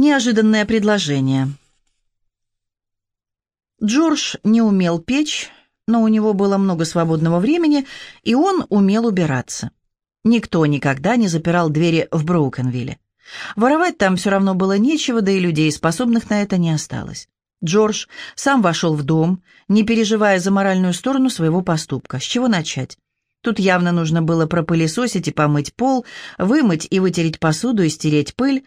Неожиданное предложение. Джордж не умел печь, но у него было много свободного времени, и он умел убираться. Никто никогда не запирал двери в Броукенвилле. Воровать там все равно было нечего, да и людей, способных на это, не осталось. Джордж сам вошел в дом, не переживая за моральную сторону своего поступка. С чего начать? Тут явно нужно было пропылесосить и помыть пол, вымыть и вытереть посуду и стереть пыль,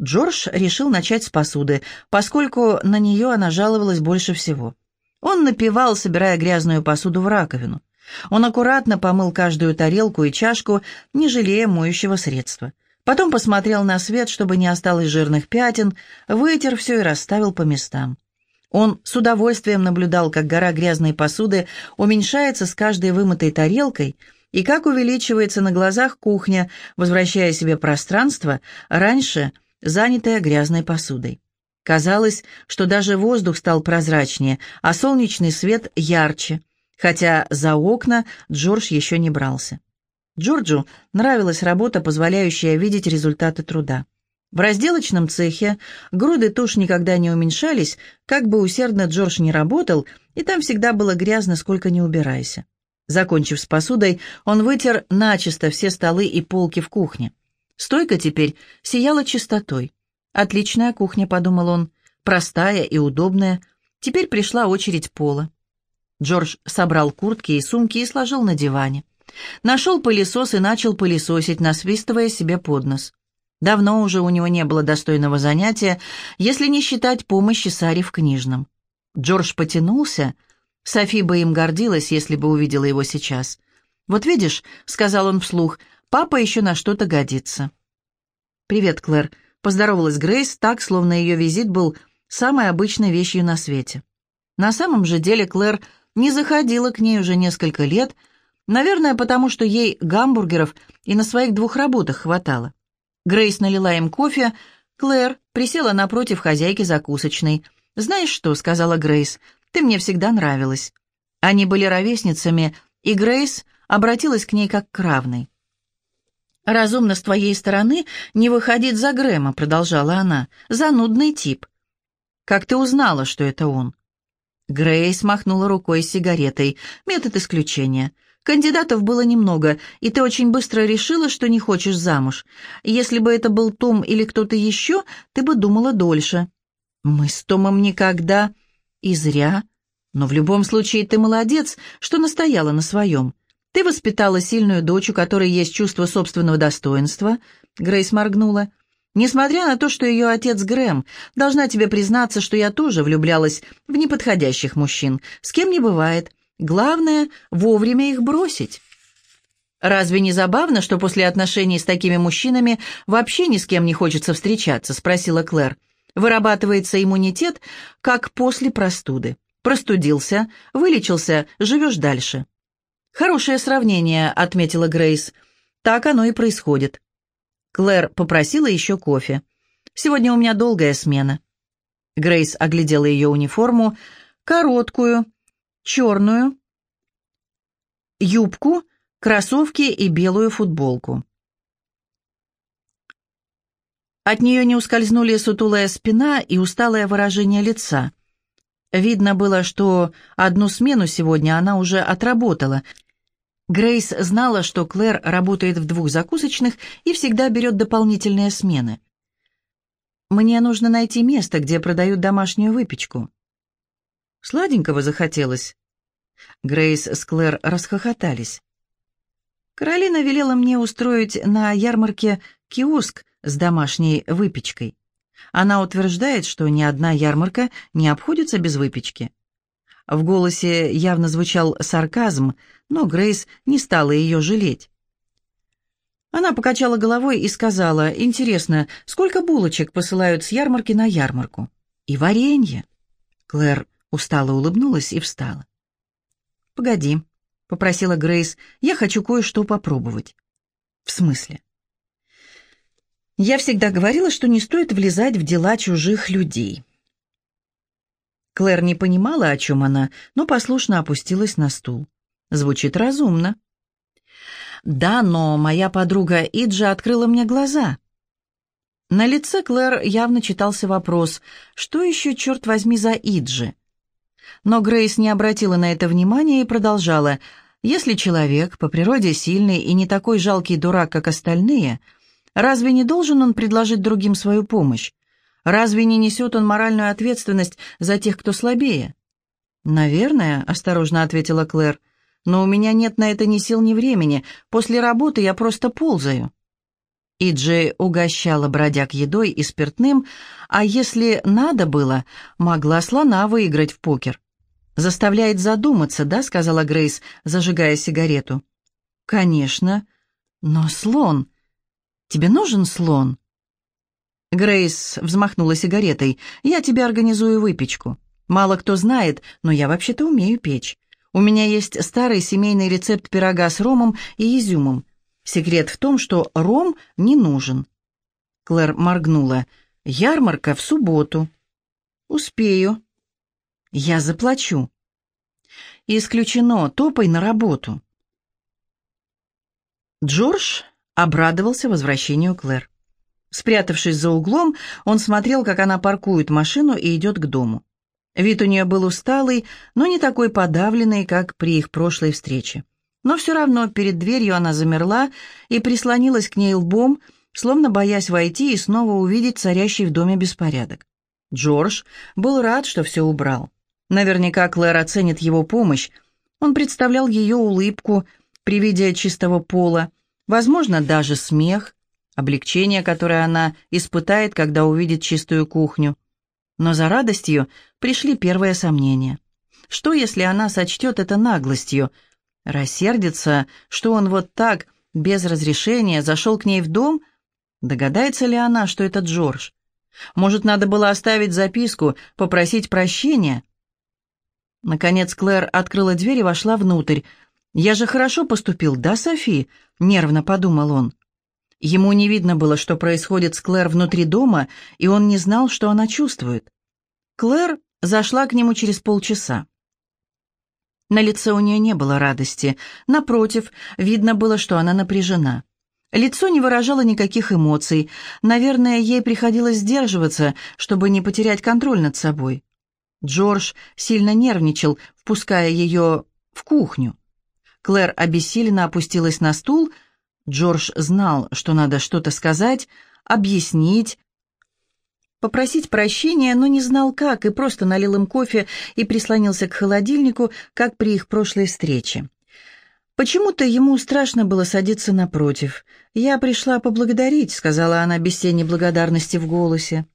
Джордж решил начать с посуды, поскольку на нее она жаловалась больше всего. Он напевал, собирая грязную посуду в раковину. Он аккуратно помыл каждую тарелку и чашку, не жалея моющего средства. Потом посмотрел на свет, чтобы не осталось жирных пятен, вытер все и расставил по местам. Он с удовольствием наблюдал, как гора грязной посуды уменьшается с каждой вымытой тарелкой и как увеличивается на глазах кухня, возвращая себе пространство, раньше – занятая грязной посудой. Казалось, что даже воздух стал прозрачнее, а солнечный свет ярче, хотя за окна Джордж еще не брался. Джорджу нравилась работа, позволяющая видеть результаты труда. В разделочном цехе груды туш никогда не уменьшались, как бы усердно Джордж не работал, и там всегда было грязно, сколько не убирайся. Закончив с посудой, он вытер начисто все столы и полки в кухне. Стойка теперь сияла чистотой. «Отличная кухня», — подумал он, — «простая и удобная. Теперь пришла очередь пола». Джордж собрал куртки и сумки и сложил на диване. Нашел пылесос и начал пылесосить, насвистывая себе под нос. Давно уже у него не было достойного занятия, если не считать помощи Саре в книжном. Джордж потянулся. Софи бы им гордилась, если бы увидела его сейчас. «Вот видишь», — сказал он вслух, Папа еще на что-то годится». «Привет, Клэр», — поздоровалась Грейс так, словно ее визит был самой обычной вещью на свете. На самом же деле Клэр не заходила к ней уже несколько лет, наверное, потому что ей гамбургеров и на своих двух работах хватало. Грейс налила им кофе, Клэр присела напротив хозяйки закусочной. «Знаешь что?» — сказала Грейс. «Ты мне всегда нравилась». Они были ровесницами, и Грейс обратилась к ней как к равной. «Разумно с твоей стороны не выходить за Грэма», — продолжала она. «Занудный тип». «Как ты узнала, что это он?» Грейс махнула рукой с сигаретой. «Метод исключения. Кандидатов было немного, и ты очень быстро решила, что не хочешь замуж. Если бы это был Том или кто-то еще, ты бы думала дольше». «Мы с Томом никогда...» «И зря. Но в любом случае ты молодец, что настояла на своем. Ты воспитала сильную дочь, у которой есть чувство собственного достоинства. Грейс моргнула. Несмотря на то, что ее отец Грэм, должна тебе признаться, что я тоже влюблялась в неподходящих мужчин. С кем не бывает. Главное — вовремя их бросить. «Разве не забавно, что после отношений с такими мужчинами вообще ни с кем не хочется встречаться?» — спросила Клэр. «Вырабатывается иммунитет, как после простуды. Простудился, вылечился, живешь дальше». «Хорошее сравнение», — отметила Грейс. «Так оно и происходит». Клэр попросила еще кофе. «Сегодня у меня долгая смена». Грейс оглядела ее униформу, короткую, черную, юбку, кроссовки и белую футболку. От нее не ускользнули сутулая спина и усталое выражение лица. Видно было, что одну смену сегодня она уже отработала — Грейс знала, что Клэр работает в двух закусочных и всегда берет дополнительные смены. «Мне нужно найти место, где продают домашнюю выпечку». Сладенького захотелось. Грейс с Клэр расхохотались. Каролина велела мне устроить на ярмарке киоск с домашней выпечкой. Она утверждает, что ни одна ярмарка не обходится без выпечки. В голосе явно звучал сарказм, но Грейс не стала ее жалеть. Она покачала головой и сказала, «Интересно, сколько булочек посылают с ярмарки на ярмарку?» «И варенье». Клэр устало улыбнулась и встала. «Погоди», — попросила Грейс, «я хочу кое-что попробовать». «В смысле?» «Я всегда говорила, что не стоит влезать в дела чужих людей». Клэр не понимала, о чем она, но послушно опустилась на стул. Звучит разумно. «Да, но моя подруга Иджа открыла мне глаза». На лице Клэр явно читался вопрос, что еще, черт возьми, за Иджи? Но Грейс не обратила на это внимания и продолжала. «Если человек по природе сильный и не такой жалкий дурак, как остальные, разве не должен он предложить другим свою помощь? Разве не несет он моральную ответственность за тех, кто слабее?» «Наверное», — осторожно ответила Клэр, «но у меня нет на это ни сил, ни времени. После работы я просто ползаю». И Джей угощала бродяг едой и спиртным, а если надо было, могла слона выиграть в покер. «Заставляет задуматься, да?» — сказала Грейс, зажигая сигарету. «Конечно. Но слон... Тебе нужен слон?» Грейс взмахнула сигаретой. «Я тебе организую выпечку. Мало кто знает, но я вообще-то умею печь. У меня есть старый семейный рецепт пирога с ромом и изюмом. Секрет в том, что ром не нужен. Клэр моргнула. «Ярмарка в субботу». «Успею». «Я заплачу». «Исключено. Топай на работу». Джордж обрадовался возвращению Клэр. Спрятавшись за углом, он смотрел, как она паркует машину и идет к дому. Вид у нее был усталый, но не такой подавленный, как при их прошлой встрече. Но все равно перед дверью она замерла и прислонилась к ней лбом, словно боясь войти и снова увидеть царящий в доме беспорядок. Джордж был рад, что все убрал. Наверняка Клэр оценит его помощь. Он представлял ее улыбку при виде чистого пола, возможно, даже смех, облегчение, которое она испытает, когда увидит чистую кухню. Но за радостью пришли первые сомнения. Что, если она сочтет это наглостью – Рассердится, что он вот так, без разрешения, зашел к ней в дом? Догадается ли она, что это Джордж? Может, надо было оставить записку, попросить прощения? Наконец Клэр открыла дверь и вошла внутрь. «Я же хорошо поступил, да, Софи?» — нервно подумал он. Ему не видно было, что происходит с Клэр внутри дома, и он не знал, что она чувствует. Клэр зашла к нему через полчаса. На лице у нее не было радости. Напротив, видно было, что она напряжена. Лицо не выражало никаких эмоций. Наверное, ей приходилось сдерживаться, чтобы не потерять контроль над собой. Джордж сильно нервничал, впуская ее в кухню. Клэр обессиленно опустилась на стул. Джордж знал, что надо что-то сказать, объяснить, попросить прощения, но не знал как, и просто налил им кофе и прислонился к холодильнику, как при их прошлой встрече. Почему-то ему страшно было садиться напротив. «Я пришла поблагодарить», — сказала она без тени благодарности в голосе.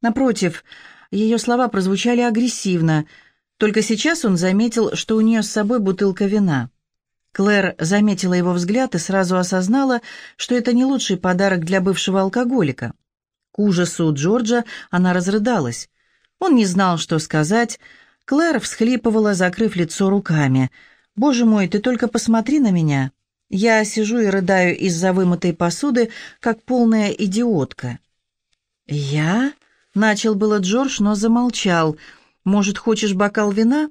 Напротив, ее слова прозвучали агрессивно. Только сейчас он заметил, что у нее с собой бутылка вина. Клэр заметила его взгляд и сразу осознала, что это не лучший подарок для бывшего алкоголика. К ужасу Джорджа она разрыдалась. Он не знал, что сказать. Клэр всхлипывала, закрыв лицо руками. «Боже мой, ты только посмотри на меня!» Я сижу и рыдаю из-за вымытой посуды, как полная идиотка. «Я?» — начал было Джордж, но замолчал. «Может, хочешь бокал вина?»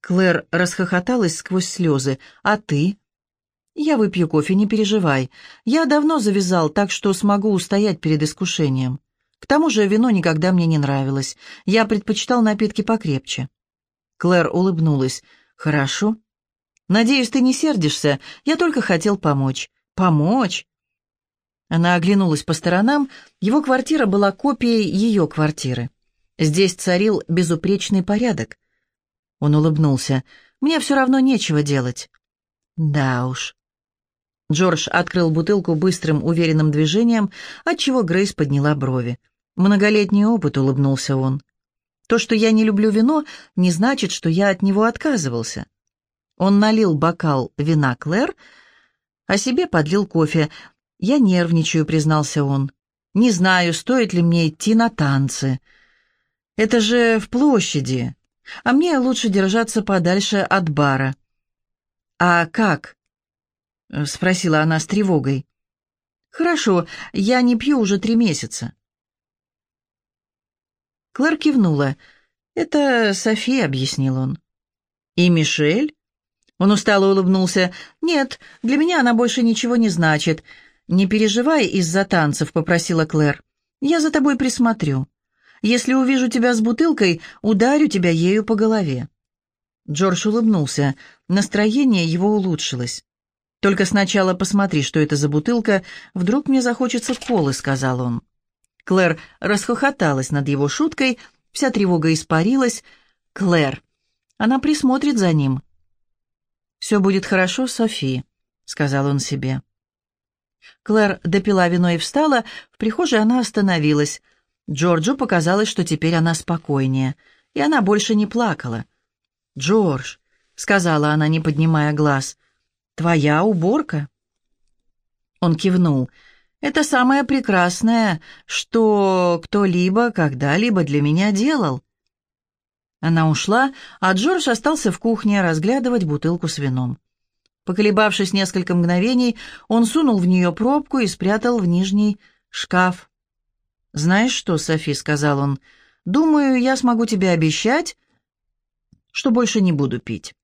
Клэр расхохоталась сквозь слезы. «А ты?» «Я выпью кофе, не переживай. Я давно завязал, так что смогу устоять перед искушением. К тому же вино никогда мне не нравилось. Я предпочитал напитки покрепче». Клэр улыбнулась. «Хорошо. Надеюсь, ты не сердишься. Я только хотел помочь». «Помочь?» Она оглянулась по сторонам. Его квартира была копией ее квартиры. Здесь царил безупречный порядок. Он улыбнулся. «Мне все равно нечего делать». «Да уж». Джордж открыл бутылку быстрым, уверенным движением, отчего Грейс подняла брови. «Многолетний опыт», — улыбнулся он. «То, что я не люблю вино, не значит, что я от него отказывался». Он налил бокал вина Клэр, а себе подлил кофе. «Я нервничаю», — признался он. «Не знаю, стоит ли мне идти на танцы. Это же в площади, а мне лучше держаться подальше от бара». «А как?» — спросила она с тревогой. «Хорошо, я не пью уже три месяца». Клэр кивнула. «Это София», — объяснил он. «И Мишель?» Он устало улыбнулся. «Нет, для меня она больше ничего не значит. Не переживай из-за танцев», — попросила Клэр. Я за тобой присмотрю. Если увижу тебя с бутылкой, ударю тебя ею по голове». Джордж улыбнулся. Настроение его улучшилось. «Только сначала посмотри, что это за бутылка. Вдруг мне захочется колы», — сказал он. Клэр расхохоталась над его шуткой, вся тревога испарилась. «Клэр, она присмотрит за ним». «Все будет хорошо, Софи», — сказал он себе. Клэр допила вино и встала, в прихожей она остановилась. Джорджу показалось, что теперь она спокойнее, и она больше не плакала. «Джордж», — сказала она, не поднимая глаз, — «твоя уборка?» Он кивнул. «Это самое прекрасное, что кто-либо когда-либо для меня делал». Она ушла, а Джордж остался в кухне разглядывать бутылку с вином. Поколебавшись несколько мгновений, он сунул в нее пробку и спрятал в нижний шкаф. «Знаешь что, Софи», — сказал он, — «думаю, я смогу тебе обещать, что больше не буду пить».